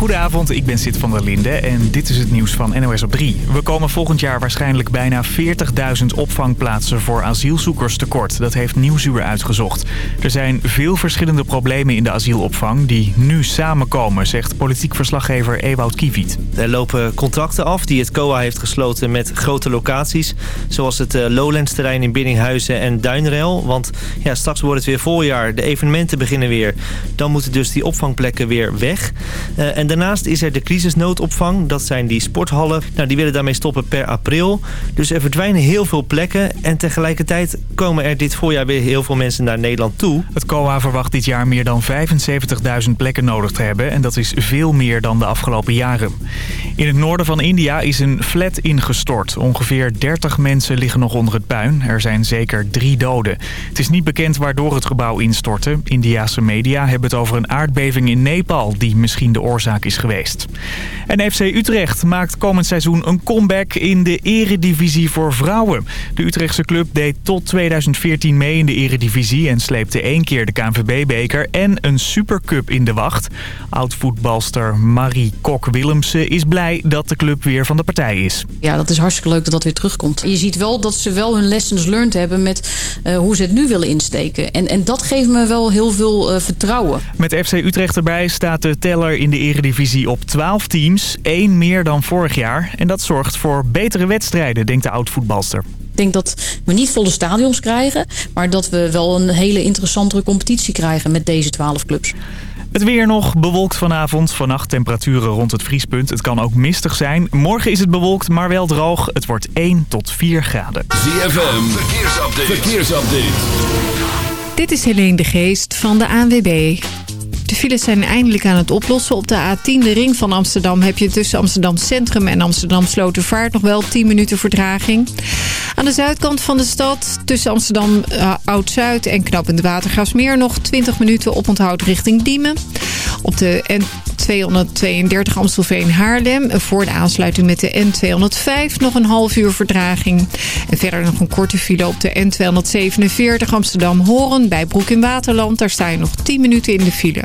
Goedenavond, ik ben Sid van der Linde en dit is het nieuws van NOS op 3. We komen volgend jaar waarschijnlijk bijna 40.000 opvangplaatsen voor asielzoekers tekort. Dat heeft Nieuwsuur uitgezocht. Er zijn veel verschillende problemen in de asielopvang die nu samenkomen, zegt politiek verslaggever Ewout Kiewiet. Er lopen contracten af die het COA heeft gesloten met grote locaties. Zoals het eh, Lowlands-terrein in Biddinghuizen en Duinrel. Want ja, straks wordt het weer voorjaar, de evenementen beginnen weer. Dan moeten dus die opvangplekken weer weg. En daarnaast is er de crisisnoodopvang. Dat zijn die sporthallen. Nou, die willen daarmee stoppen per april. Dus er verdwijnen heel veel plekken. En tegelijkertijd komen er dit voorjaar weer heel veel mensen naar Nederland toe. Het COA verwacht dit jaar meer dan 75.000 plekken nodig te hebben. En dat is veel meer dan de afgelopen jaren. In het noorden van India is een flat ingestort. Ongeveer 30 mensen liggen nog onder het puin. Er zijn zeker drie doden. Het is niet bekend waardoor het gebouw instortte. Indiase media hebben het over een aardbeving in Nepal... die misschien de oorzaak is geweest. En FC Utrecht maakt komend seizoen een comeback in de eredivisie voor vrouwen. De Utrechtse club deed tot 2014 mee in de eredivisie... en sleepte één keer de KNVB-beker en een supercup in de wacht. Oud-voetbalster Marie Kok-Willemsen is blij dat de club weer van de partij is. Ja, dat is hartstikke leuk dat dat weer terugkomt. Je ziet wel dat ze wel hun lessons learned hebben met uh, hoe ze het nu willen insteken. En, en dat geeft me wel heel veel uh, vertrouwen. Met FC Utrecht erbij staat de teller in de eredivisie op 12 teams. één meer dan vorig jaar. En dat zorgt voor betere wedstrijden, denkt de oud-voetbalster. Ik denk dat we niet volle stadions krijgen... maar dat we wel een hele interessantere competitie krijgen met deze 12 clubs. Het weer nog bewolkt vanavond. Vannacht temperaturen rond het vriespunt. Het kan ook mistig zijn. Morgen is het bewolkt, maar wel droog. Het wordt 1 tot 4 graden. ZFM, verkeersupdate. verkeersupdate. Dit is Helene de Geest van de ANWB. De files zijn eindelijk aan het oplossen. Op de A10, de ring van Amsterdam, heb je tussen Amsterdam Centrum en Amsterdam Slotervaart nog wel 10 minuten vertraging. Aan de zuidkant van de stad, tussen Amsterdam uh, Oud-Zuid en Knap in de Watergraafsmeer nog 20 minuten oponthoud richting Diemen. Op de N232 Amstelveen-Haarlem, voor de aansluiting met de N205 nog een half uur vertraging. En verder nog een korte file op de N247 Amsterdam-Horen bij Broek in Waterland. Daar sta je nog 10 minuten in de file.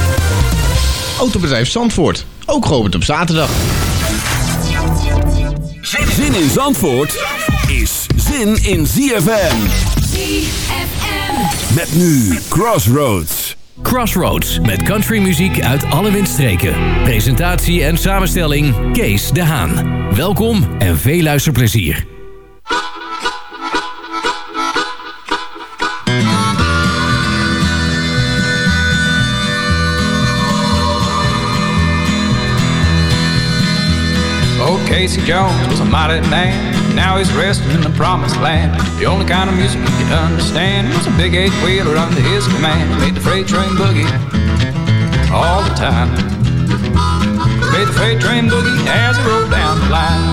Autobedrijf Zandvoort, ook geopend op zaterdag. Zin in Zandvoort is zin in ZFM. ZFM. Met nu Crossroads. Crossroads met countrymuziek uit alle windstreken. Presentatie en samenstelling Kees de Haan. Welkom en veel luisterplezier. Casey Jones was a mighty man. Now he's resting in the promised land. The only kind of music he could understand was a big eight wheeler under his command. He made the freight train boogie all the time. He made the freight train boogie as he rode down the line.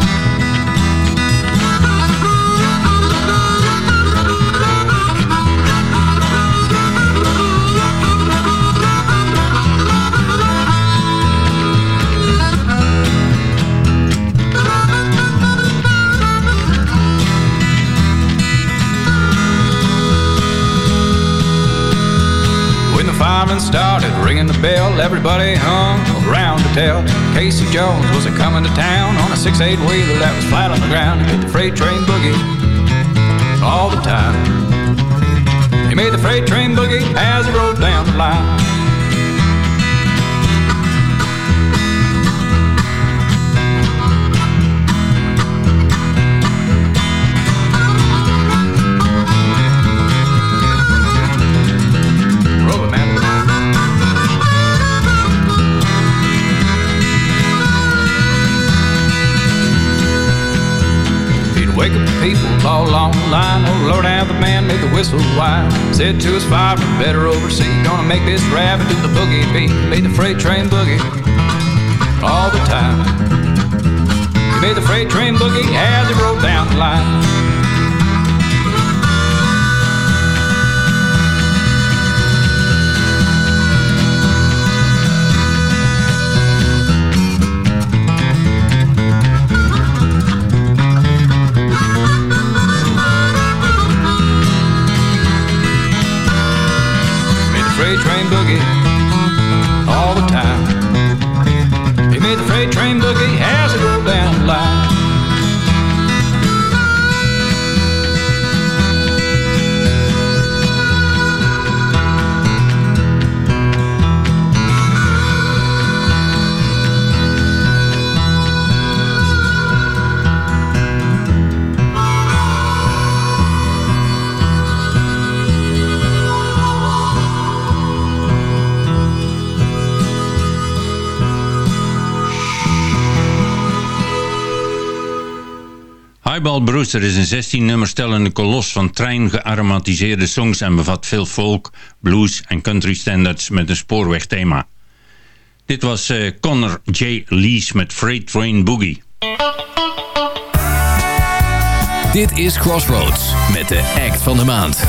Started ringing the bell. Everybody hung around to tell. Casey Jones was a coming to town on a 6-8 wheeler that was flat on the ground. He made the freight train boogie all the time. He made the freight train boogie as he rode down the line. Man made the whistle whine. Said to his fireman, better oversee. Gonna make this rabbit do the boogie beat. Made the freight train boogie all the time. He made the freight train boogie as it rolled down the line. Boogie Highball Brewster is een 16 nummer stellende kolos van trein gearomatiseerde songs en bevat veel folk, blues en country standards met een spoorwegthema. Dit was uh, Connor J. Lees met Freight Train Boogie. Dit is Crossroads met de act van de maand.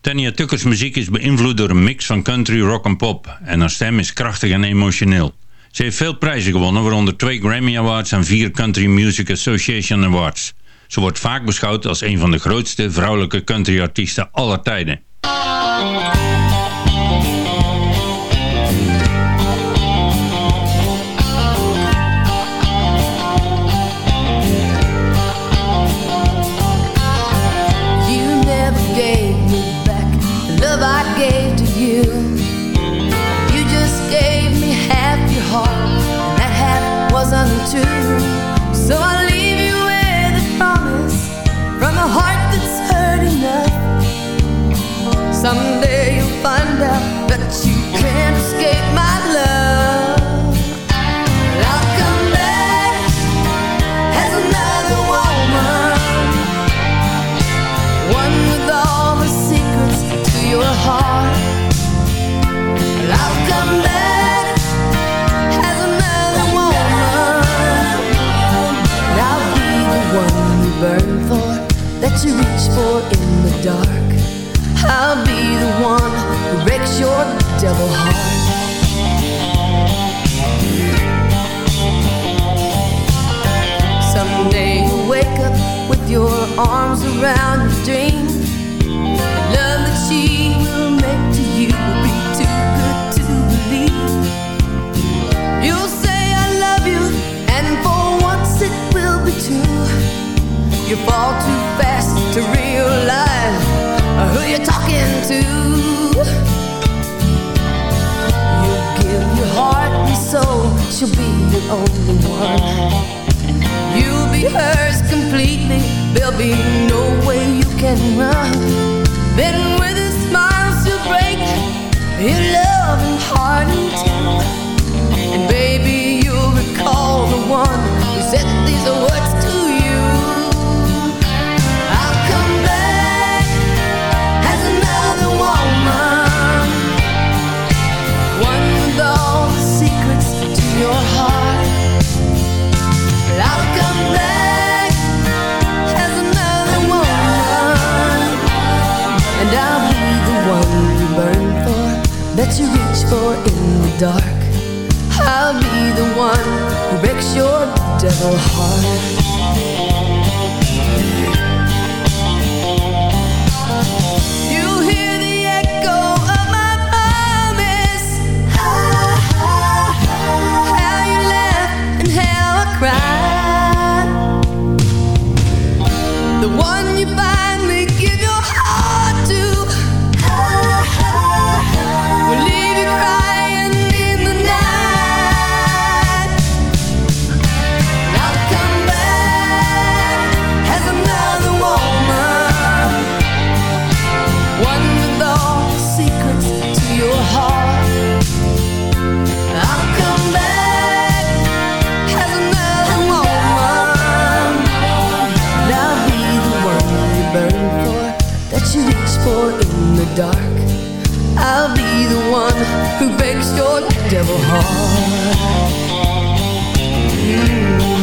Tanya Tuckers muziek is beïnvloed door een mix van country, rock en pop. En haar stem is krachtig en emotioneel. Ze heeft veel prijzen gewonnen, waaronder twee Grammy Awards en vier Country Music Association Awards. Ze wordt vaak beschouwd als een van de grootste vrouwelijke countryartiesten aller tijden. That the one you buy. one who breaks your devil heart mm.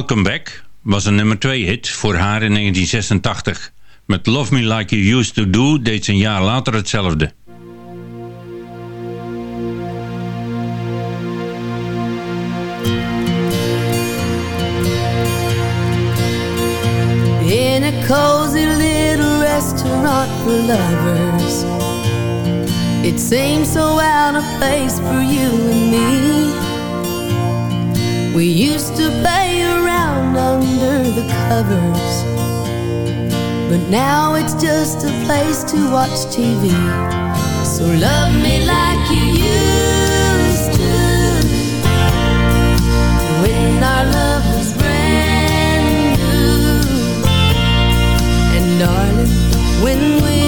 I'll Come Back was een nummer 2 hit voor haar in 1986. Met Love Me Like You Used To Do deed ze een jaar later hetzelfde. In a cozy little restaurant for lovers It seems so out of place for you and me We used to under the covers. But now it's just a place to watch TV So love me like you used to. When our love was brand new. And darling, when we're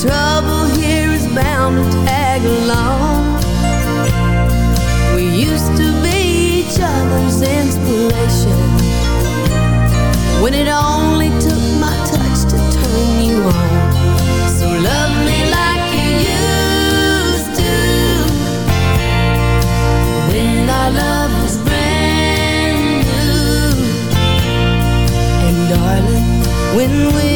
trouble here is bound to tag along. We used to be each other's inspiration when it only took my touch to turn you on. So love me like you used to when our love was brand new. And darling, when we're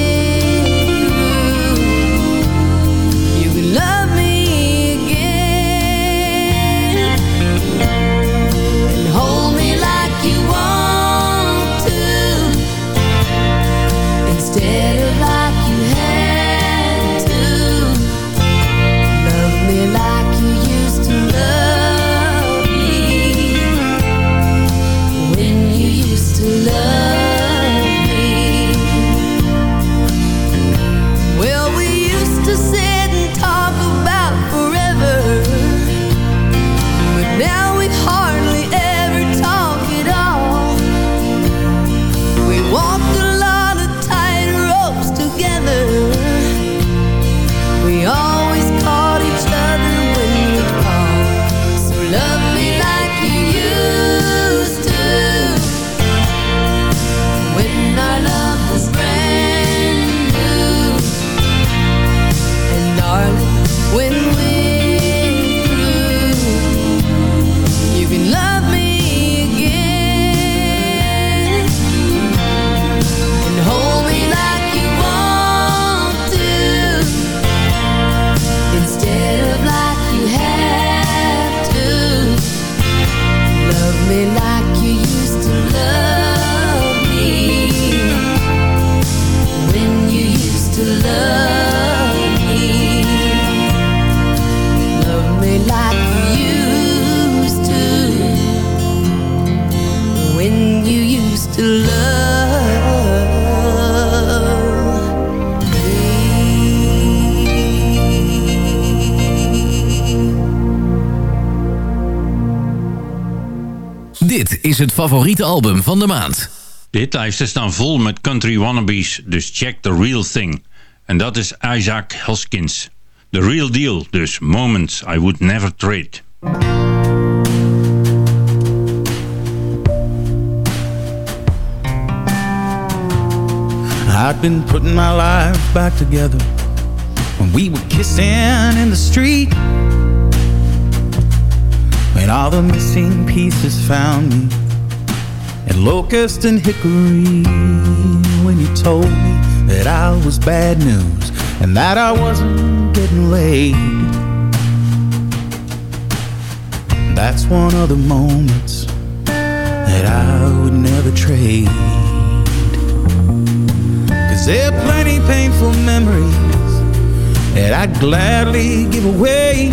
is het favoriete album van de maand. De hitlijsten staan vol met country wannabes, dus check the real thing. En dat is Isaac Hoskins. The real deal, dus Moments I Would Never Trade. I'd been putting my life back together when we were kissing in the street. When all the missing pieces found me and locust and hickory when you told me that I was bad news and that I wasn't getting laid. That's one of the moments that I would never trade. Cause there are plenty painful memories that I'd gladly give away.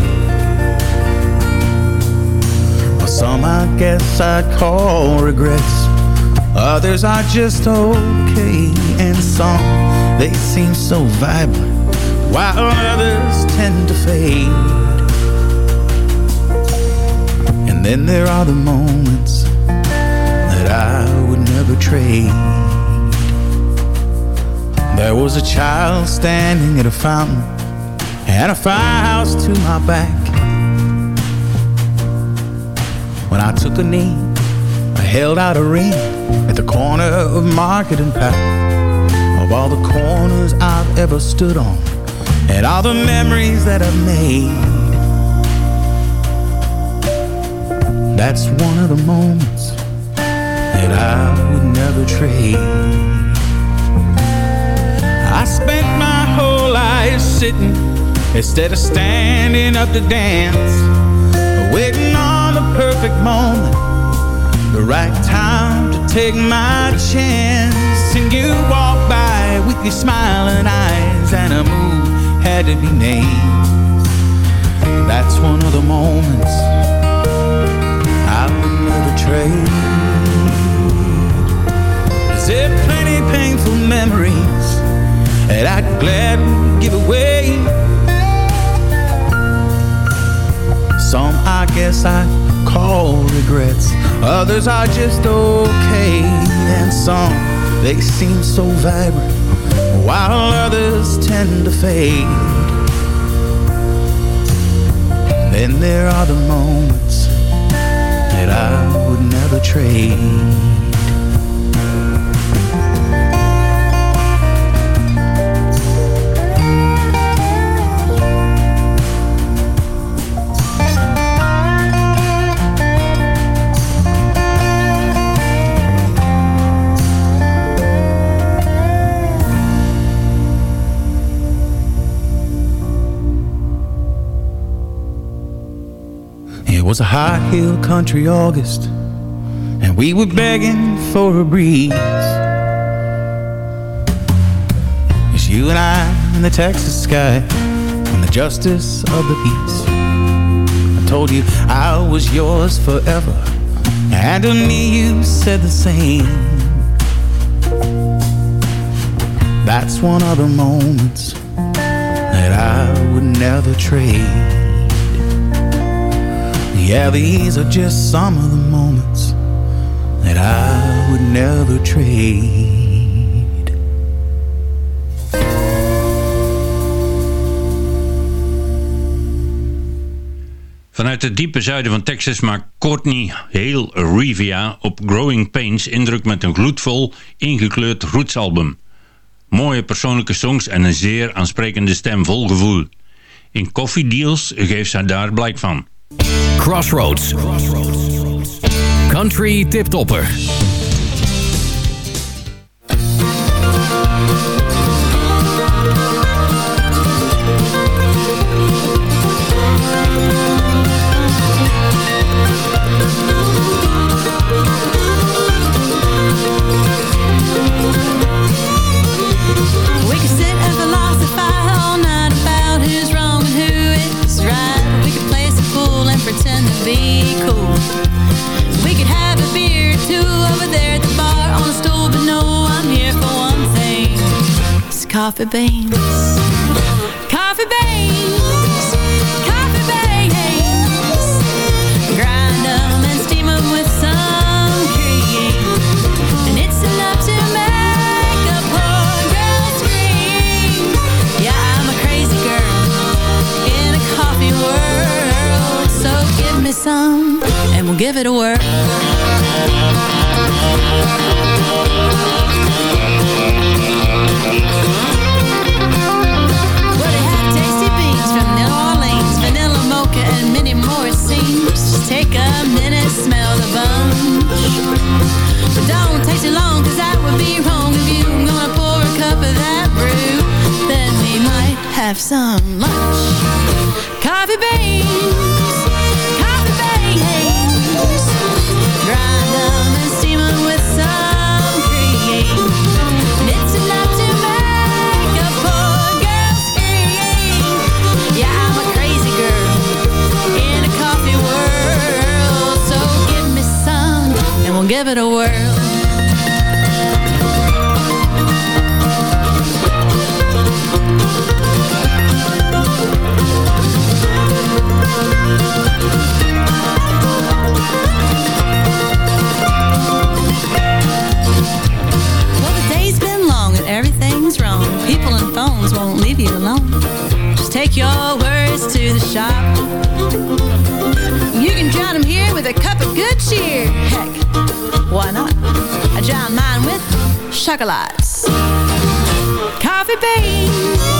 But some I guess I'd call regrets. Others are just okay. And some, they seem so vibrant, while others tend to fade. And then there are the moments that I would never trade. There was a child standing at a fountain and a firehouse to my back. When I took a knee, I held out a ring at the corner of Market and Path. Of all the corners I've ever stood on, and all the memories that I've made. That's one of the moments that I would never trade. I spent my whole life sitting instead of standing up to dance, waiting on the perfect moment, the right time take my chance. And you walk by with your smiling eyes, and a move had to be named. That's one of the moments I would never trade. Is there plenty painful memories that I'd gladly give away? Some I guess I call regrets, others are just okay, and some they seem so vibrant, while others tend to fade. Then there are the moments that I would never trade. Was a hot hill country August, and we were begging for a breeze. It's you and I in the Texas sky, and the justice of the peace. I told you I was yours forever, and to me you said the same. That's one of the moments that I would never trade. Yeah, these are just some of the moments that I would never trade. Vanuit het diepe zuiden van Texas maakt Courtney Hale Rivia op Growing Pains indruk met een gloedvol, ingekleurd rootsalbum. Mooie persoonlijke songs en een zeer aansprekende stem vol gevoel. In Coffee Deals geeft zij daar blijk van. Crossroads. Country tiptopper. shop. You can drown them here with a cup of good cheer. Heck, why not? I drown mine with chocolates. Coffee beans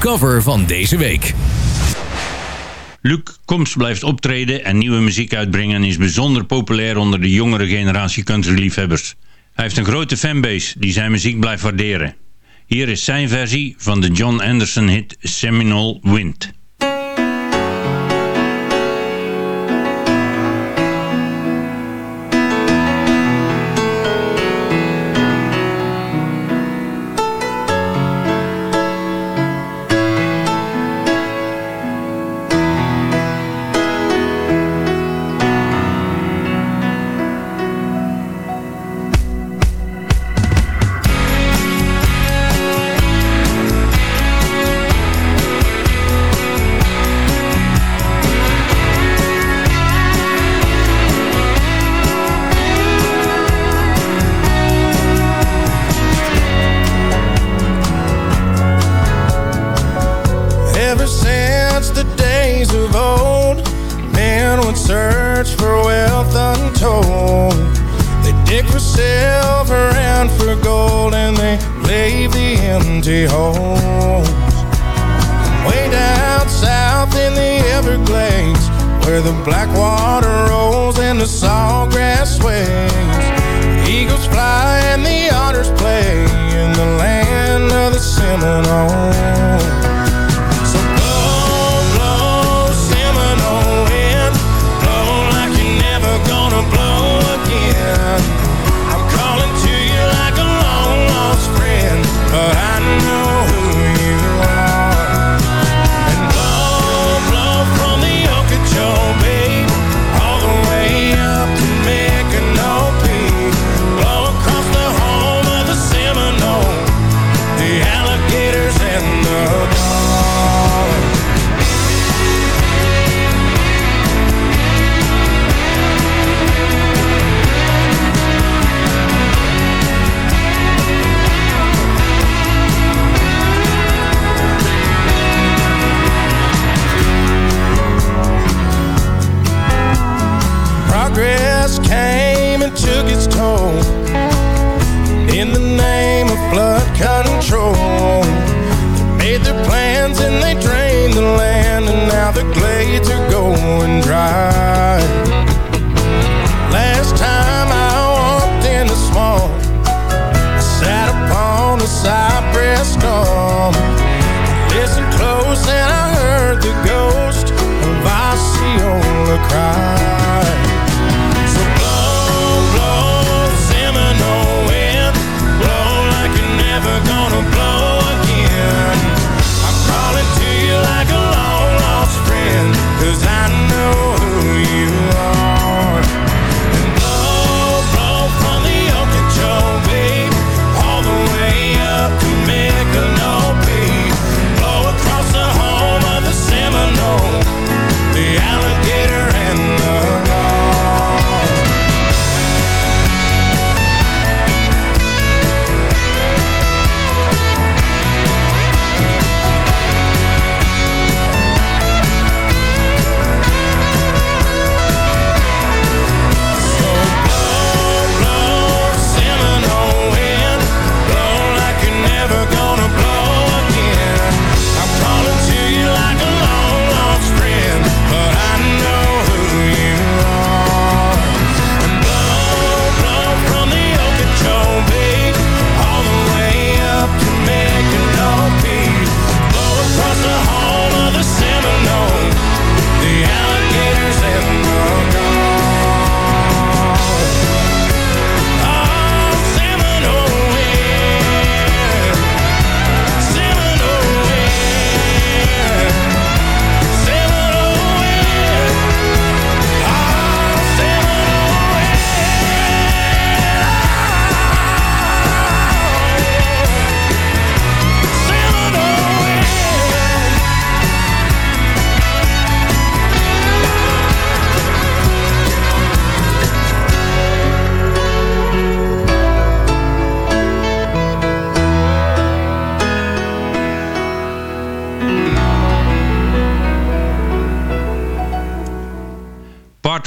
cover van deze week. Luc Koms blijft optreden en nieuwe muziek uitbrengen... en is bijzonder populair onder de jongere generatie countryliefhebbers. Hij heeft een grote fanbase die zijn muziek blijft waarderen. Hier is zijn versie van de John Anderson hit Seminole Wind.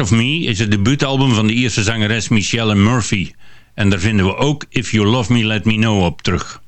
Of Me is het debuutalbum van de Ierse zangeres Michelle Murphy. En daar vinden we ook If You Love Me Let Me Know op terug.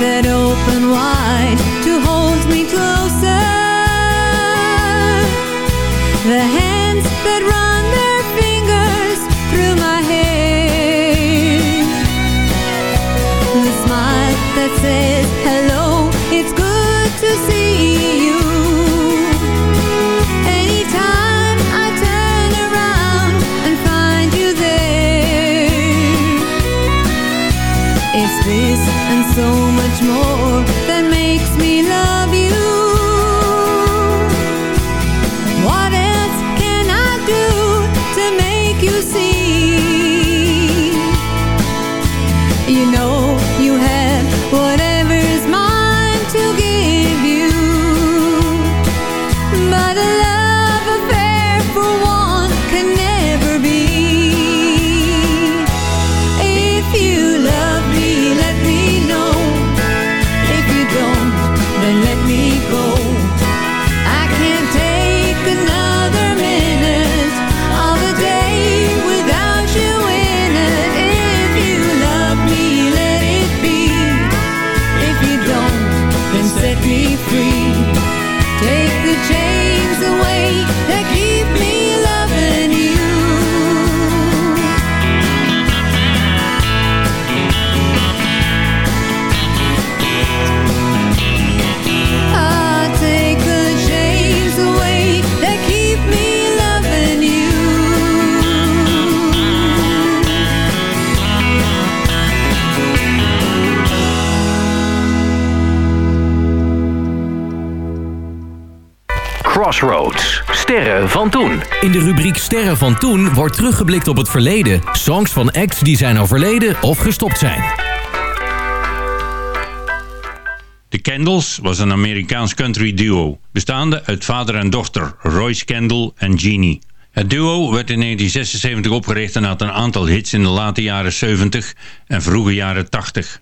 That open wide to hold me closer. The hands that run their fingers through my hair. The smile that says hello, it's good to see you. Anytime I turn around and find you there it's this and so mismo. Toen. In de rubriek Sterren van toen wordt teruggeblikt op het verleden. Songs van acts die zijn overleden of gestopt zijn. The Candles was een Amerikaans country duo, bestaande uit vader en dochter, Royce Kendall en Jeannie. Het duo werd in 1976 opgericht en had een aantal hits in de late jaren 70 en vroege jaren 80.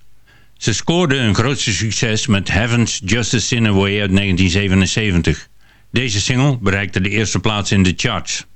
Ze scoorden hun grootste succes met Heaven's Just a Sin uit 1977. Deze single bereikte de eerste plaats in de charts.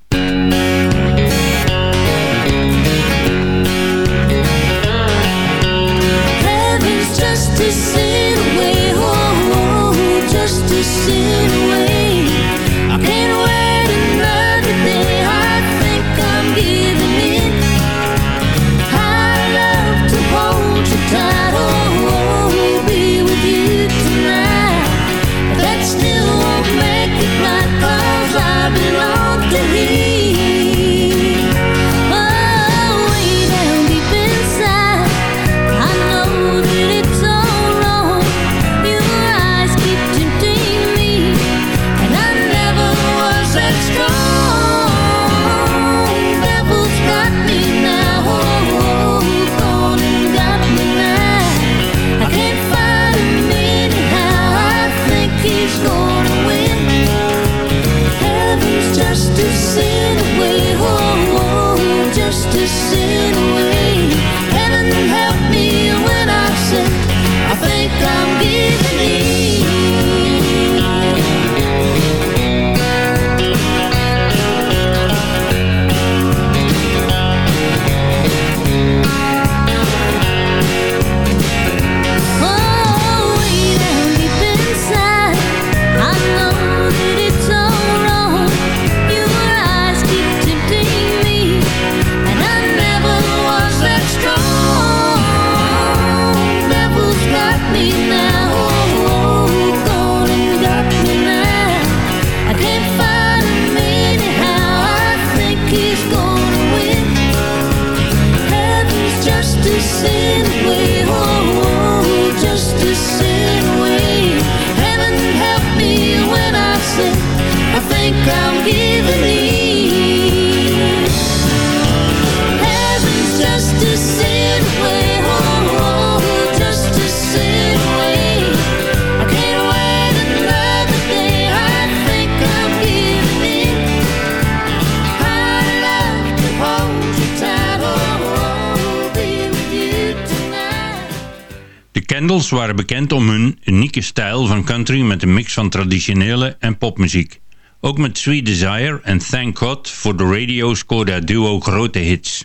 Candles waren bekend om hun unieke stijl van country met een mix van traditionele en popmuziek. Ook met Sweet Desire en Thank God voor de radio scoorde het duo grote hits.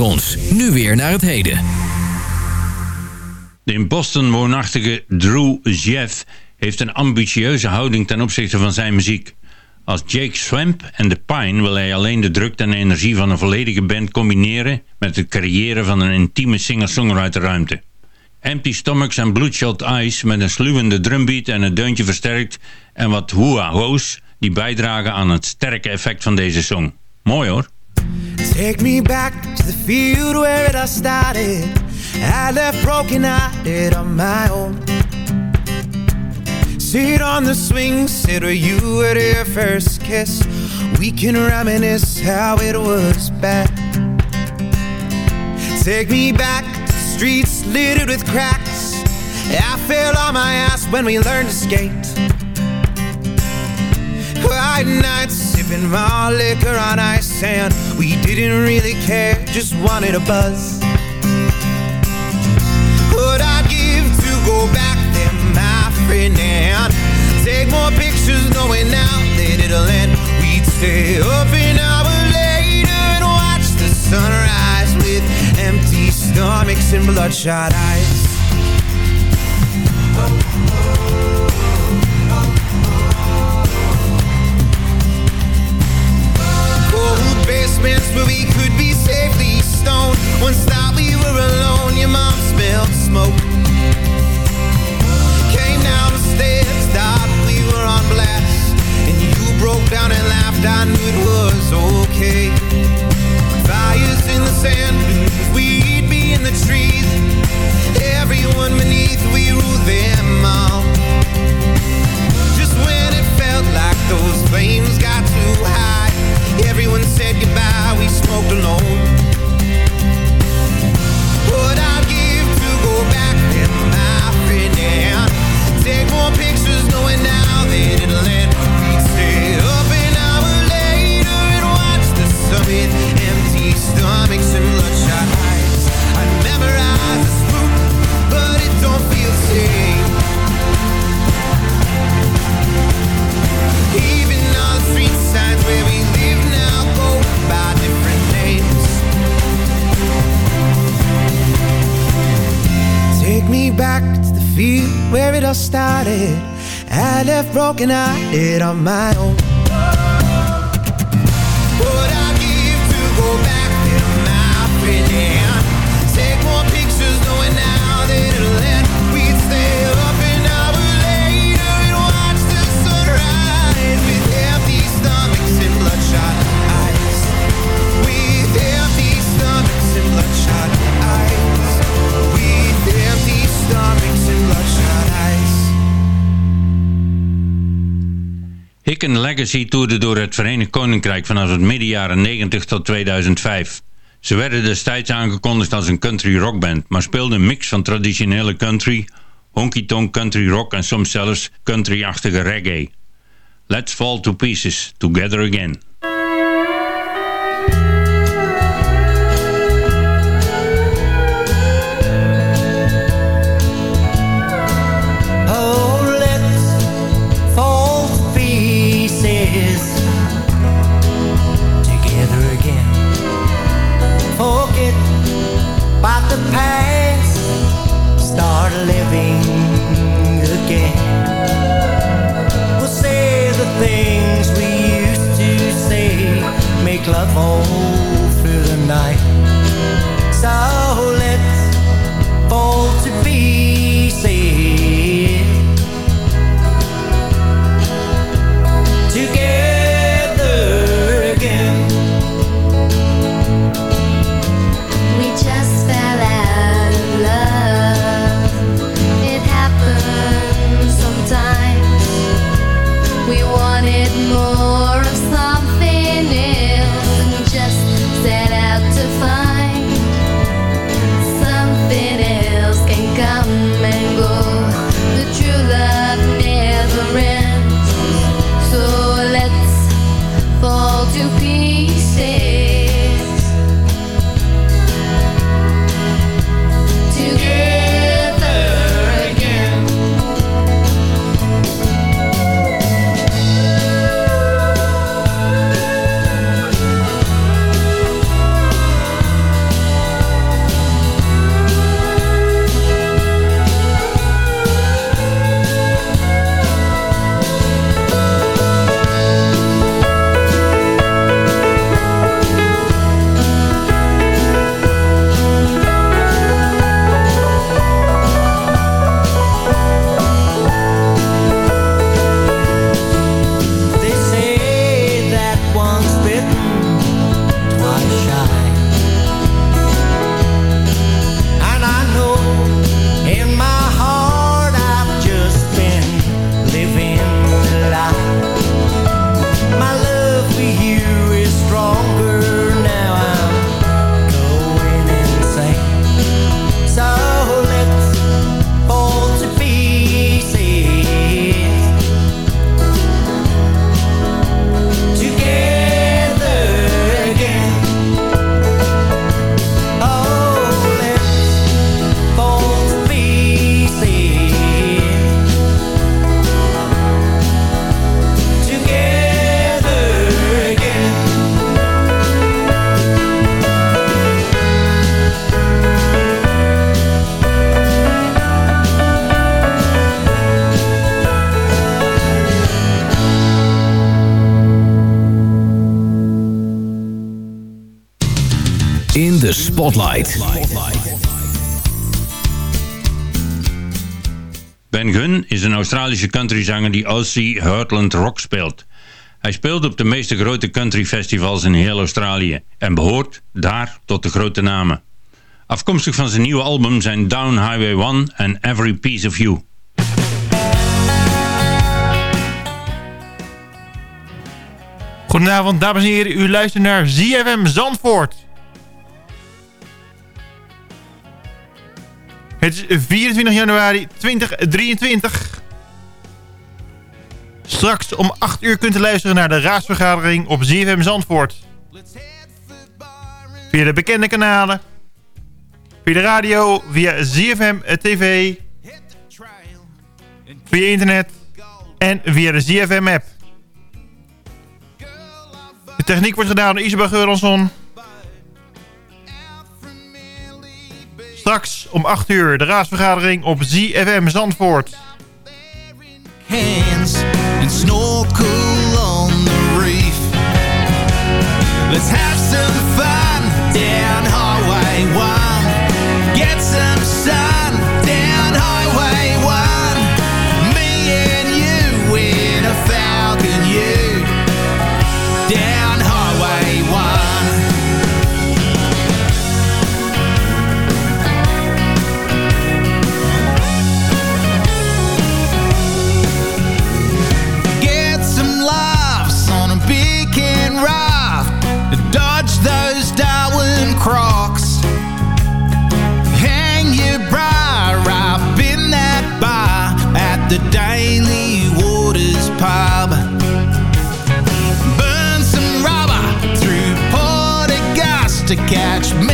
Ons. Nu weer naar het heden. De in Boston woonachtige Drew Jeff heeft een ambitieuze houding ten opzichte van zijn muziek. Als Jake Swamp en The Pine wil hij alleen de drukte en energie van een volledige band combineren met het creëren van een intieme singer-songwriter ruimte. Empty Stomachs en Bloodshot Eyes met een sluwende drumbeat en een deuntje versterkt en wat hua-ho's die bijdragen aan het sterke effect van deze song. Mooi hoor. Take me back to the field where it all started. I left broken-hearted on my own. Sit on the swing sit where you were your first kiss. We can reminisce how it was back. Take me back to the streets littered with cracks. I fell on my ass when we learned to skate sipping raw liquor on ice sand. We didn't really care, just wanted a buzz. What I'd give to go back there, my friend And take more pictures knowing now that it'll end. We'd stay up an hour later And watch the sunrise With empty stomachs and bloodshot eyes basements where we could be safely stoned. Once thought we were alone, your mom smelled smoke. Came down the stairs, thought we were on blast. And you broke down and laughed, I knew it was okay. Fires in the sand we'd be in the trees. Everyone beneath, we ruled them all. Just when it felt like those flames got too high Everyone said goodbye, we smoked alone. What I'd give to go back there, my friend And take more pictures knowing now that it'll end stay up an hour later and watch the sun empty stomachs and bloodshot eyes. I memorize this route, but it don't feel the same broken hearted on my own. Legacy toerde door het Verenigd Koninkrijk vanaf het midden jaren 90 tot 2005. Ze werden destijds aangekondigd als een country rockband, maar speelden een mix van traditionele country, honky-tonk country rock en soms zelfs country-achtige reggae. Let's Fall to Pieces, Together Again. Spotlight. Ben Gunn is een Australische countryzanger die Aussie Heartland Rock speelt. Hij speelt op de meeste grote countryfestivals in heel Australië en behoort daar tot de grote namen. Afkomstig van zijn nieuwe album zijn Down Highway 1 en Every Piece of You. Goedenavond, dames en heren. U luistert naar ZFM Zandvoort. Het is 24 januari 2023. Straks om 8 uur kunt u luisteren naar de raadsvergadering op ZFM Zandvoort. Via de bekende kanalen. Via de radio, via ZFM TV. Via internet. En via de ZFM app. De techniek wordt gedaan door Isabel Geuransson. Straks om 8 uur de raadsvergadering op ZFM Zandvoort. hands and snorkel on the reef. Let's have to catch me.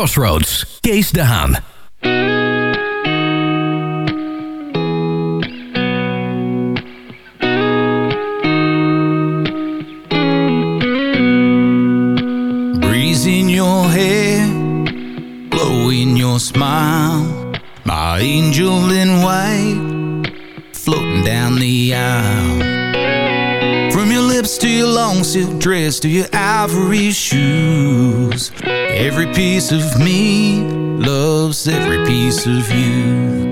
Crossroads, Kees de Haan. Breeze in your hair, glow in your smile. My angel in white, your long silk dress to your ivory shoes. Every piece of me loves every piece of you.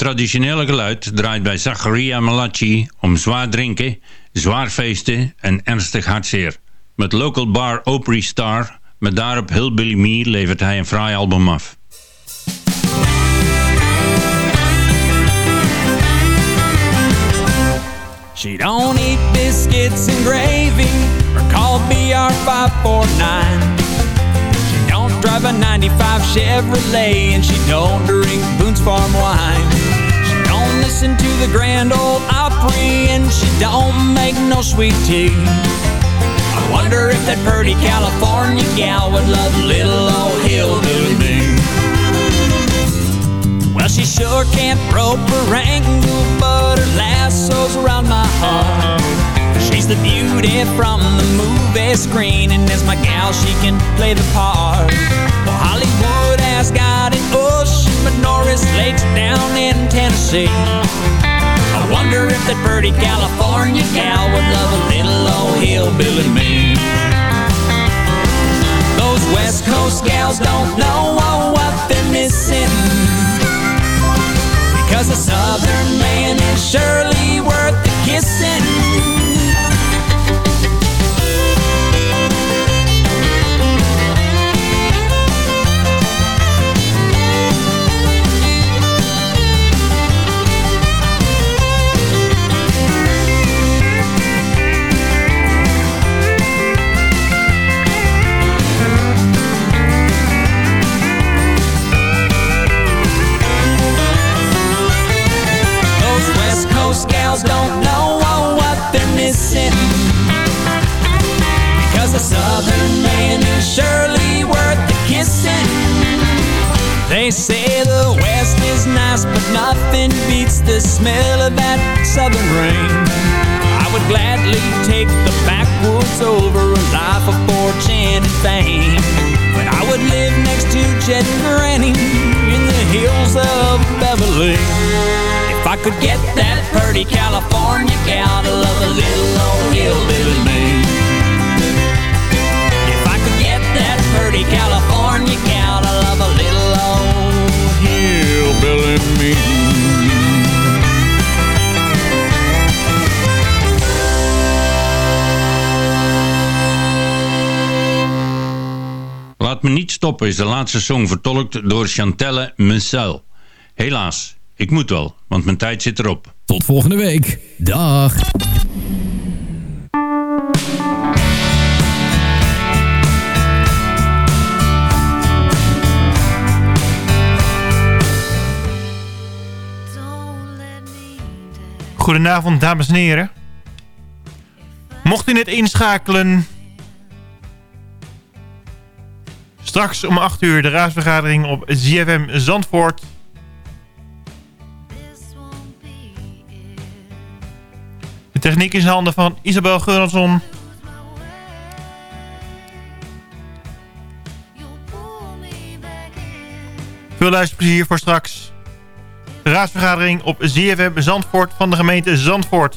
Traditionele geluid draait bij Zacharia Malachi om zwaar drinken, zwaar feesten en ernstig hartzeer. Met local bar Opry Star, met daarop Hillbilly Me, levert hij een fraai album af. She don't eat biscuits and gravy or call BR 549. She don't drive a 95 Chevrolet and she don't drink Boone's Farm wine. Listen to the Grand Ole Opry and she don't make no sweet tea. I wonder if that pretty California gal would love little old hillbilly me. Well, she sure can't rope or angle, but her lasso's around my heart. She's the beauty from the movie screen, and as my gal, she can play the part. Well, Hollywood has got an ocean, Norris Lake's down in Tennessee. I wonder if that pretty California gal would love a little old hillbilly me. Those West Coast gals don't know what they're missing. Cause a southern man is surely worth the kissing. Missing. Because a southern man is surely worth the kissing. They say the West is nice, but nothing beats the smell of that southern rain. I would gladly take the backwoods over a life of fortune and fame. But I would live next to Jet and Granny in the hills of Beverly. If I could get that pretty California gal to love a little old hillbilly me. If I could get that pretty California gal to love a little old hillbilly me. Laat me niet stoppen is de laatste song vertolkt door Chantelle Mensel. Helaas, ik moet wel, want mijn tijd zit erop. Tot volgende week. Dag. Goedenavond, dames en heren. Mocht u net inschakelen... Straks om 8 uur de raadsvergadering op ZFM Zandvoort. Techniek is in handen van Isabel Geurlandson. Veel luisterplezier voor straks. De raadsvergadering op ZFM Zandvoort van de gemeente Zandvoort.